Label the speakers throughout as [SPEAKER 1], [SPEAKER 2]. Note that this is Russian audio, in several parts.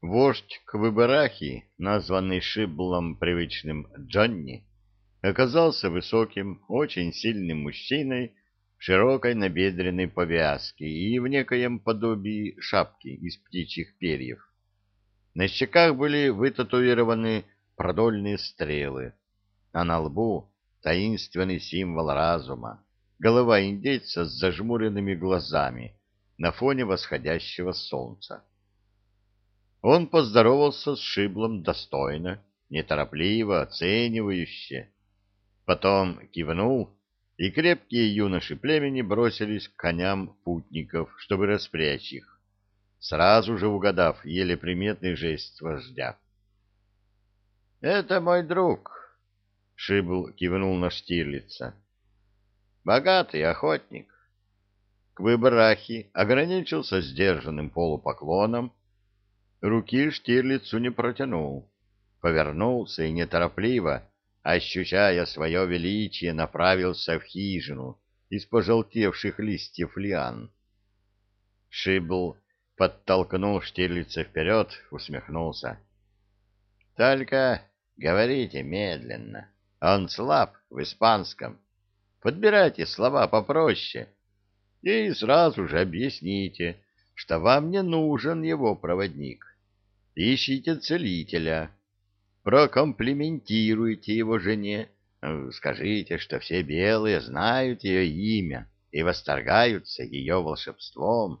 [SPEAKER 1] Вождь Квыберахи, названный Шиблом привычным Джонни, оказался высоким, очень сильным мужчиной в широкой набедренной повязке и в некоем подобии шапки из птичьих перьев. На щеках были вытатуированы продольные стрелы, а на лбу таинственный символ разума — голова индейца с зажмуренными глазами на фоне восходящего солнца. Он поздоровался с Шиблом достойно, неторопливо, оценивающе. Потом кивнул, и крепкие юноши племени бросились к коням путников, чтобы распрячь их, сразу же угадав еле приметный жест вождя. — Это мой друг, — Шибл кивнул на Штирлица. — Богатый охотник. К выбрахе ограничился сдержанным полупоклоном, Руки Штирлицу не протянул. Повернулся и неторопливо, ощущая свое величие, направился в хижину из пожелтевших листьев лиан. Шибл подтолкнул Штирлица вперед, усмехнулся. — Только говорите медленно. Он слаб в испанском. Подбирайте слова попроще и сразу же объясните, что вам не нужен его проводник. Ищите целителя, прокомплиментируйте его жене, скажите, что все белые знают ее имя и восторгаются ее волшебством.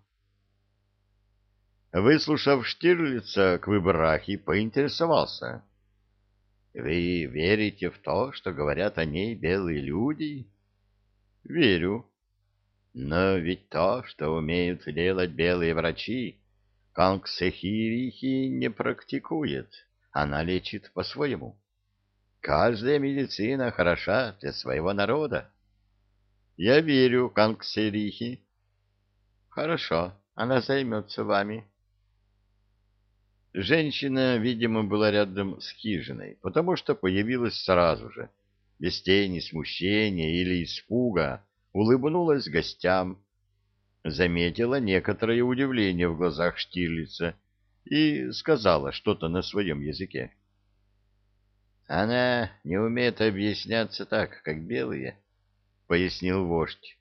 [SPEAKER 1] Выслушав Штирлица, Квыбрахи поинтересовался. — Вы верите в то, что говорят о ней белые люди? — Верю. Но ведь то, что умеют делать белые врачи, Кангсехирихи не практикует, она лечит по-своему. Каждая медицина хороша для своего народа. Я верю Кангсерихи. Хорошо, она займется вами. Женщина, видимо, была рядом с хижиной, потому что появилась сразу же, без тени смущения или испуга, улыбнулась гостям, заметила некоторое удивление в глазах Штирлица и сказала что-то на своем языке. «Она не умеет объясняться так, как белые», — пояснил вождь.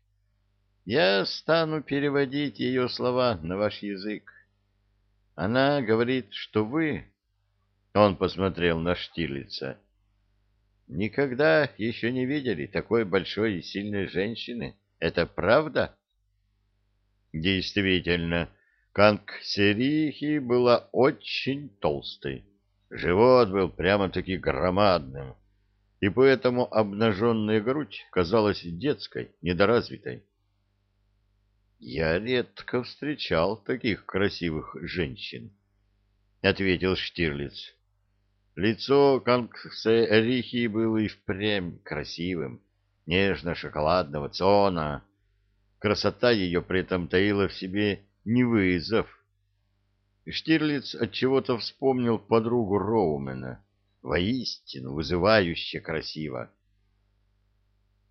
[SPEAKER 1] «Я стану переводить ее слова на ваш язык. Она говорит, что вы...» Он посмотрел на Штирлица. «Никогда еще не видели такой большой и сильной женщины. Это правда?» Действительно, Кангсерихи была очень толстой. Живот был прямо-таки громадным, и поэтому обнаженная грудь казалась детской, недоразвитой. «Я редко встречал таких красивых женщин», — ответил Штирлиц. Лицо Кангсерихи было и впрямь красивым, нежно-шоколадного цона, Красота ее при этом таила в себе не вызов. Штирлиц отчего-то вспомнил подругу Роумена, воистину вызывающе красиво,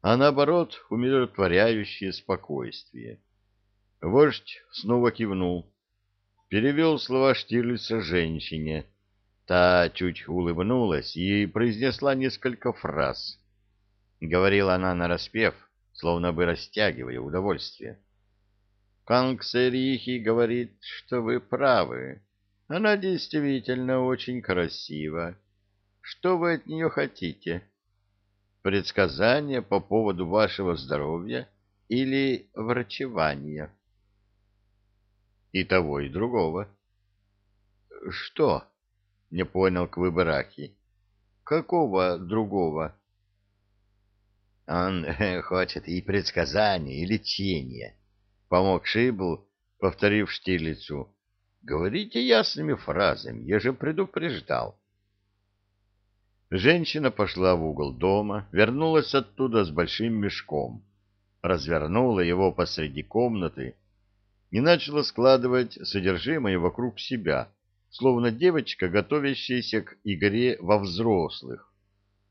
[SPEAKER 1] а наоборот умиротворяющее спокойствие. Вождь снова кивнул, перевел слова Штирлица женщине. Та чуть улыбнулась и произнесла несколько фраз. Говорила она нараспев, словно бы растягивая удовольствие. Кангсерихи говорит, что вы правы. Она действительно очень красива. Что вы от нее хотите? Предсказания по поводу вашего здоровья или врачевания? И того, и другого. Что? Не понял Квыбрахи. Какого другого? Он хочет и предсказания, и лечения. Помог Шибл, повторив Штирлицу. Говорите ясными фразами, я же предупреждал. Женщина пошла в угол дома, вернулась оттуда с большим мешком, развернула его посреди комнаты и начала складывать содержимое вокруг себя, словно девочка, готовящаяся к игре во взрослых.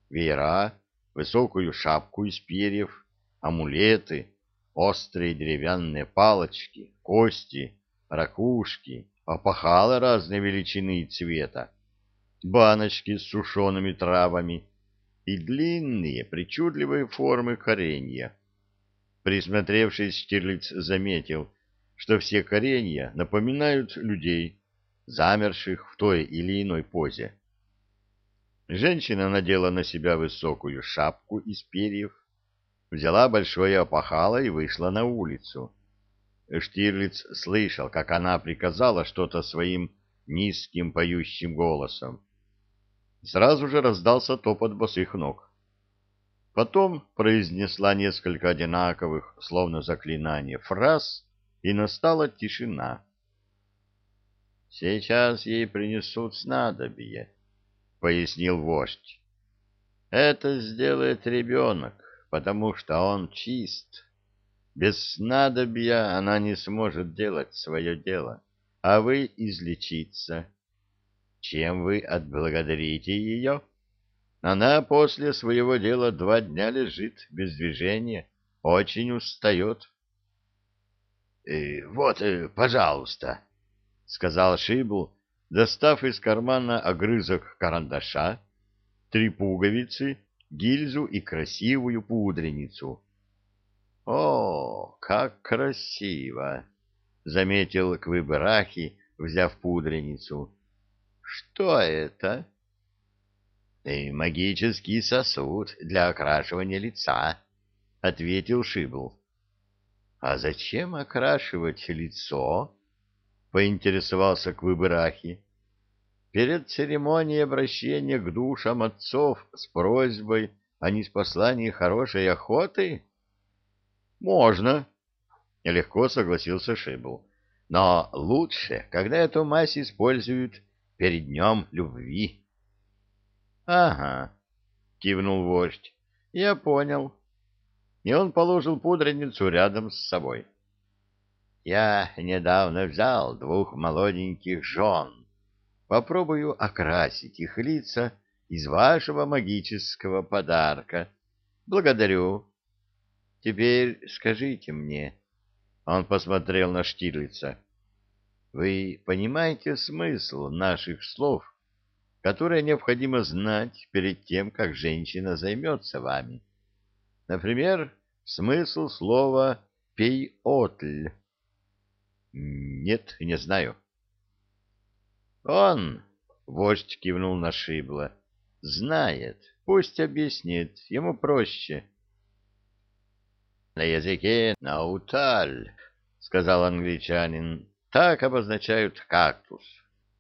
[SPEAKER 1] Веера, высокую шапку из перьев, амулеты, острые деревянные палочки, кости, ракушки, опахала разной величины и цвета, баночки с сушеными травами и длинные причудливые формы коренья. Присмотревшись, Штирлиц заметил, что все коренья напоминают людей, замерших в той или иной позе. Женщина надела на себя высокую шапку из перьев, взяла большое опахало и вышла на улицу. Штирлиц слышал, как она приказала что-то своим низким поющим голосом. Сразу же раздался топот босых ног. Потом произнесла несколько одинаковых, словно заклинание, фраз, и настала тишина. «Сейчас ей принесут снадобье», — пояснил вождь. «Это сделает ребенок, потому что он чист. Без снадобья она не сможет делать свое дело, а вы излечиться. Чем вы отблагодарите ее?» Она после своего дела два дня лежит без движения, очень устает. «Э, — Вот, э, пожалуйста, — сказал Шибл, достав из кармана огрызок карандаша, три пуговицы, гильзу и красивую пудреницу. — О, как красиво! — заметил Квыбрахи, взяв пудреницу. — Что это? — Магический сосуд для окрашивания лица, — ответил Шибл. — А зачем окрашивать лицо? Поинтересовался Квыбырахи. Перед церемонией обращения к душам отцов с просьбой о неспослании хорошей охоты? Можно, легко согласился Шибл. Но лучше, когда эту мазь используют перед днем любви. Ага, кивнул вождь. Я понял. И он положил пудреницу рядом с собой. Я недавно взял двух молоденьких жен. Попробую окрасить их лица из вашего магического подарка. Благодарю. Теперь скажите мне, он посмотрел на Штирлица, вы понимаете смысл наших слов, которые необходимо знать перед тем, как женщина займется вами? Например, смысл слова «пей-отль». Нет, не знаю. Он, вождь кивнул на Шибла, знает. Пусть объяснит, ему проще. На языке науталь, сказал англичанин, так обозначают кактус.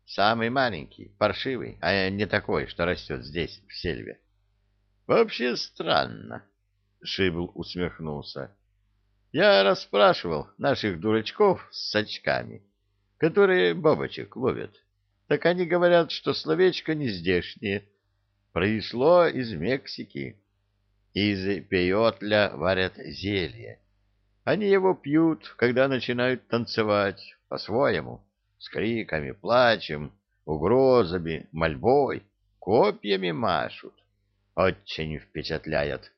[SPEAKER 1] Самый маленький, паршивый, а не такой, что растет здесь, в сельве. Вообще странно, Шибл усмехнулся. Я расспрашивал наших дурачков с очками, которые бабочек ловят. Так они говорят, что словечко не здешнее, произошло из Мексики. Из пейотля варят зелье. Они его пьют, когда начинают танцевать по-своему, с криками, плачем, угрозами, мольбой, копьями машут. Очень впечатляет.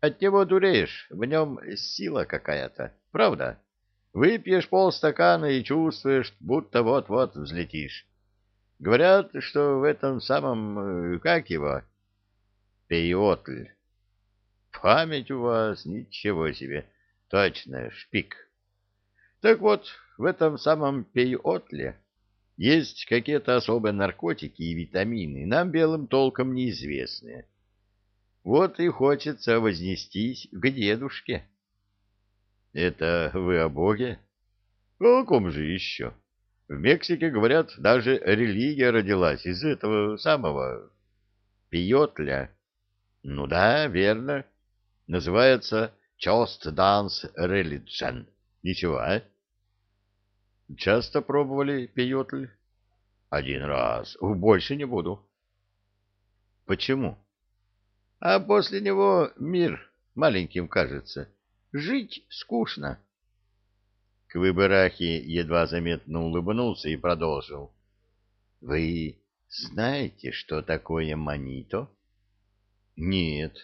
[SPEAKER 1] От него дуреешь, в нем сила какая-то, правда? Выпьешь полстакана и чувствуешь, будто вот-вот взлетишь. Говорят, что в этом самом... Э, как его? Пейотль. Память у вас ничего себе. Точно, шпик. Так вот, в этом самом пейотле есть какие-то особые наркотики и витамины, нам белым толком неизвестные. Вот и хочется вознестись к дедушке. — Это вы о Боге? — О ком же еще? В Мексике, говорят, даже религия родилась из этого самого пиотля. Ну да, верно. Называется Just Dance Religion. Ничего, а? Часто пробовали пиотль? Один раз. Больше не буду. Почему? А после него мир маленьким кажется. Жить скучно. Квыбырахи едва заметно улыбнулся и продолжил. — Вы знаете, что такое манито? — Нет.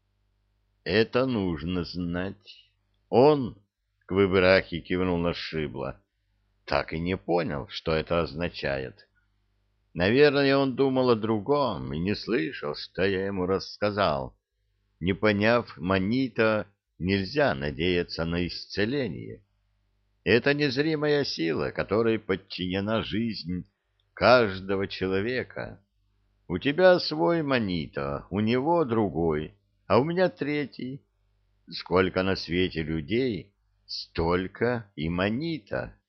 [SPEAKER 1] — Это нужно знать. Он, Квыбырахи кивнул на Шибла, так и не понял, что это означает. Наверное, он думал о другом и не слышал, что я ему рассказал. Не поняв манита, нельзя надеяться на исцеление. Это незримая сила, которой подчинена жизнь каждого человека. У тебя свой манита, у него другой, а у меня третий. Сколько на свете людей, столько и манита.